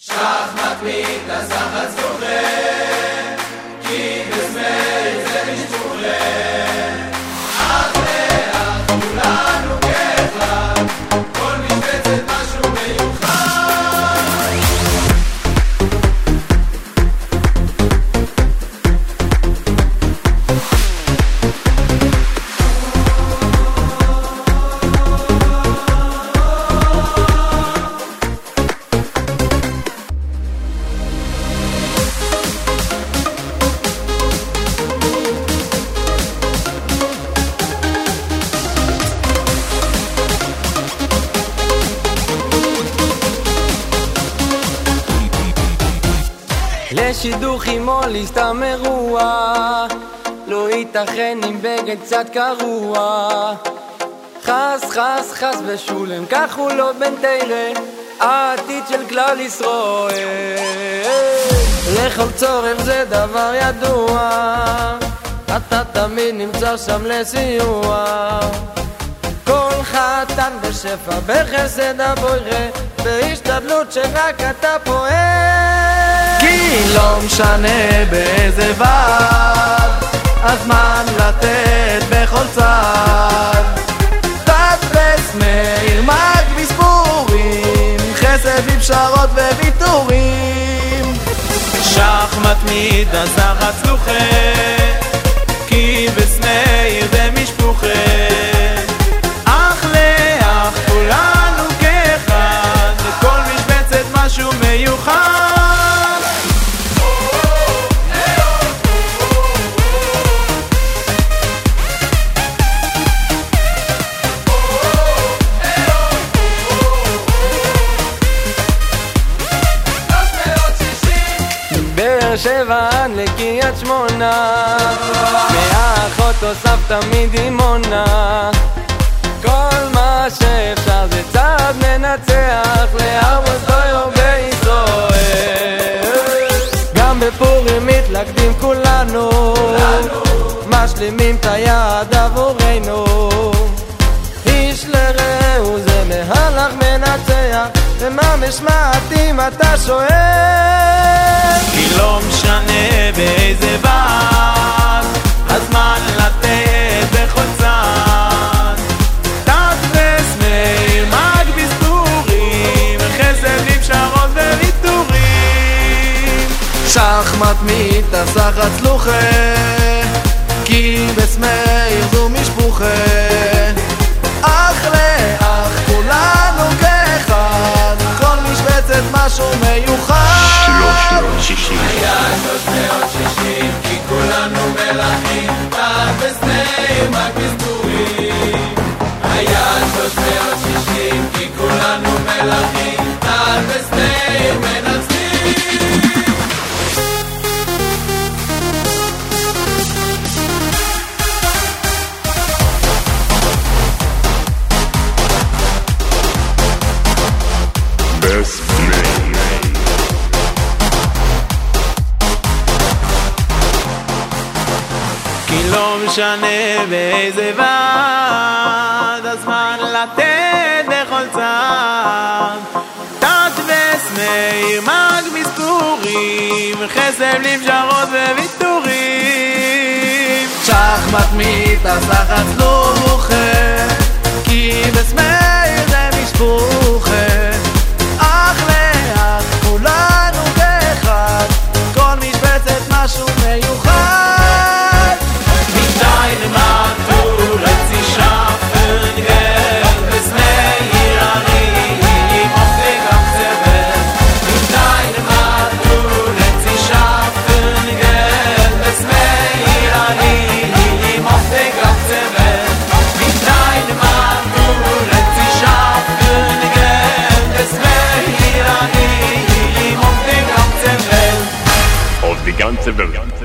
שחמט מתאסחת זוכה, לשידוכים או לסתם אירוע לא ייתכן עם בגד קצת קרוע. חס חס חס ושולם כך הוא לא בן תרא העתיד של כלל ישראל. לכל צורך זה דבר ידוע אתה תמיד נמצא שם לסיוע. כל חתן בשפע בחסד הבוירה בהשתדלות שרק אתה פועל כי לא משנה באיזה ועד הזמן לתת בכל צד תפס מאיר מג מספורים חסד בפשרות וויתורים שחמט מתאסחת זוכה, כי בסמאיר ומשפוחה. אח לאח כולנו כאחד, לכל משבצת משהו מיוחד. באר שבע עד לקריית שמונה. מאחות או סבתא מדימונה כל מה שאפשר זה צעד מנצח לארבע זויו בישראל גם בפורים מתלכדים כולנו משלימים את היעד עבורנו. איש לרעהו זה מהלך מנצח ומה משמעת אם אתה שואל כי לא משנה באיזה ועד, הזמן לתת בכל צד. תכלס מאיר מג בסטורים, חסד עם פשרות וויתורים. שחמט מתאסחת צלוחה כי בסמאיר זו משפוחה משנה באיזה ועד, הזמן לתת ושמאיר מג מספורים, חסד בלי וויתורים. שחמט מתאסחת צלוחה כי בסמאיר זה משפוחה Civilians.